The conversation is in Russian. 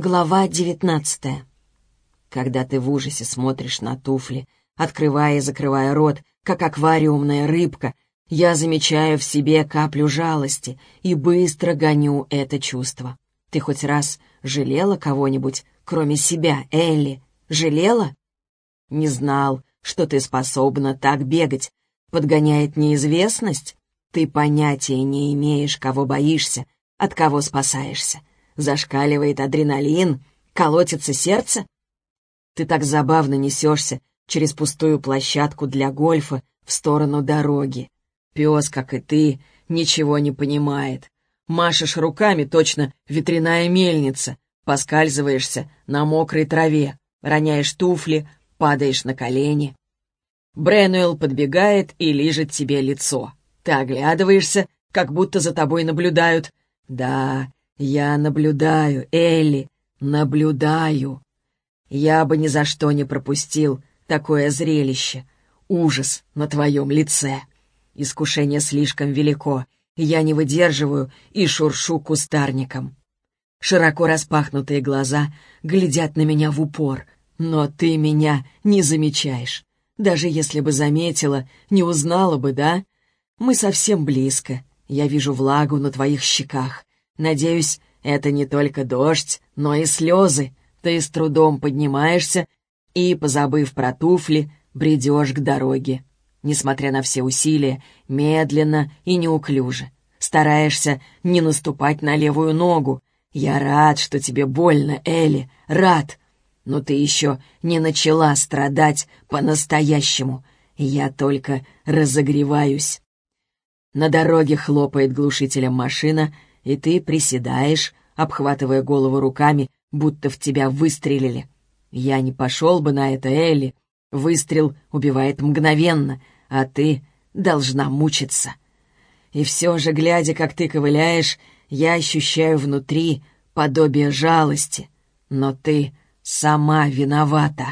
Глава девятнадцатая. Когда ты в ужасе смотришь на туфли, открывая и закрывая рот, как аквариумная рыбка, я замечаю в себе каплю жалости и быстро гоню это чувство. Ты хоть раз жалела кого-нибудь, кроме себя, Элли? Жалела? Не знал, что ты способна так бегать. Подгоняет неизвестность? Ты понятия не имеешь, кого боишься, от кого спасаешься. Зашкаливает адреналин, колотится сердце. Ты так забавно несешься через пустую площадку для гольфа в сторону дороги. Пес, как и ты, ничего не понимает. Машешь руками, точно ветряная мельница, поскальзываешься на мокрой траве, роняешь туфли, падаешь на колени. Бренуэлл подбегает и лижет тебе лицо. Ты оглядываешься, как будто за тобой наблюдают. Да, «Я наблюдаю, Элли, наблюдаю. Я бы ни за что не пропустил такое зрелище. Ужас на твоем лице. Искушение слишком велико, я не выдерживаю и шуршу кустарником. Широко распахнутые глаза глядят на меня в упор, но ты меня не замечаешь. Даже если бы заметила, не узнала бы, да? Мы совсем близко. Я вижу влагу на твоих щеках. Надеюсь, это не только дождь, но и слезы. Ты с трудом поднимаешься и, позабыв про туфли, бредешь к дороге. Несмотря на все усилия, медленно и неуклюже. Стараешься не наступать на левую ногу. Я рад, что тебе больно, Элли, рад. Но ты еще не начала страдать по-настоящему. Я только разогреваюсь. На дороге хлопает глушителем машина — и ты приседаешь, обхватывая голову руками, будто в тебя выстрелили. Я не пошел бы на это, Элли. Выстрел убивает мгновенно, а ты должна мучиться. И все же, глядя, как ты ковыляешь, я ощущаю внутри подобие жалости. Но ты сама виновата.